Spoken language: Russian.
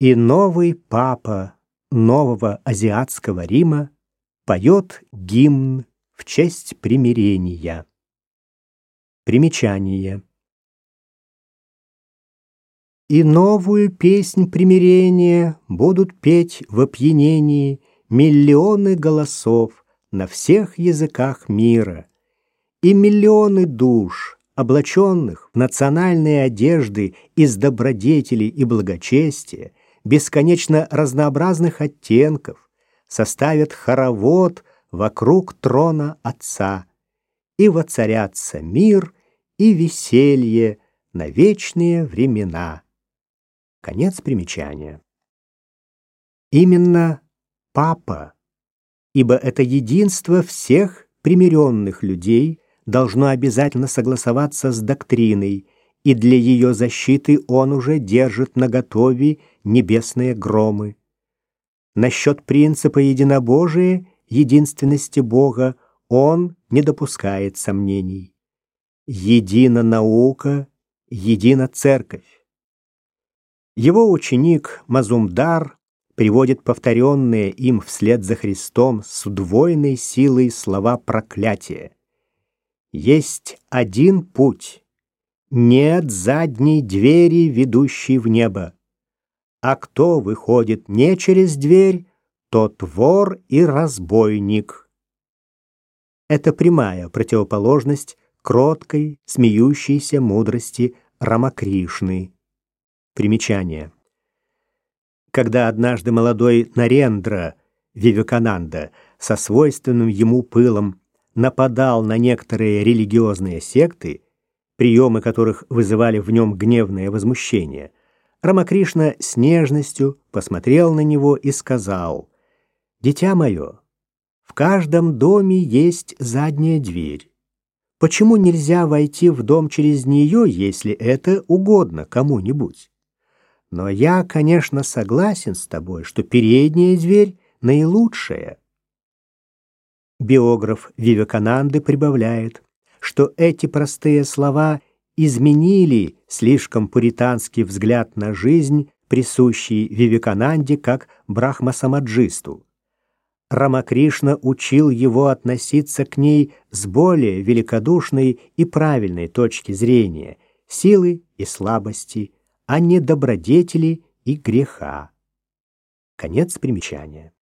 И новый папа нового азиатского Рима поет гимн в честь примирения. Примечание. И новую песнь примирения будут петь в опьянении миллионы голосов на всех языках мира, и миллионы душ, облаченных в национальные одежды из добродетели и благочестия, бесконечно разнообразных оттенков, составят хоровод вокруг трона Отца, и воцарятся мир и веселье на вечные времена. Конец примечания. Именно Папа, ибо это единство всех примиренных людей должно обязательно согласоваться с доктриной, и для ее защиты он уже держит наготове небесные громы. Насчет принципа единобожия, единственности Бога, он не допускает сомнений. Едина наука, едина церковь. Его ученик Мазумдар приводит повторенные им вслед за Христом с удвоенной силой слова проклятия. Есть один путь. Нет задней двери, ведущей в небо. А кто выходит не через дверь, тот вор и разбойник. Это прямая противоположность кроткой, смеющейся мудрости Рамакришны. Примечание. Когда однажды молодой Нарендра Вивекананда со свойственным ему пылом нападал на некоторые религиозные секты, приемы которых вызывали в нем гневное возмущение, Рамакришна с нежностью посмотрел на него и сказал, «Дитя мое, в каждом доме есть задняя дверь. Почему нельзя войти в дом через нее, если это угодно кому-нибудь? Но я, конечно, согласен с тобой, что передняя дверь наилучшая». Биограф Вивекананды прибавляет, что эти простые слова изменили слишком пуританский взгляд на жизнь, присущий Вивекананде как брахмасамаджисту. Рамакришна учил его относиться к ней с более великодушной и правильной точки зрения, силы и слабости, а не добродетели и греха. Конец примечания.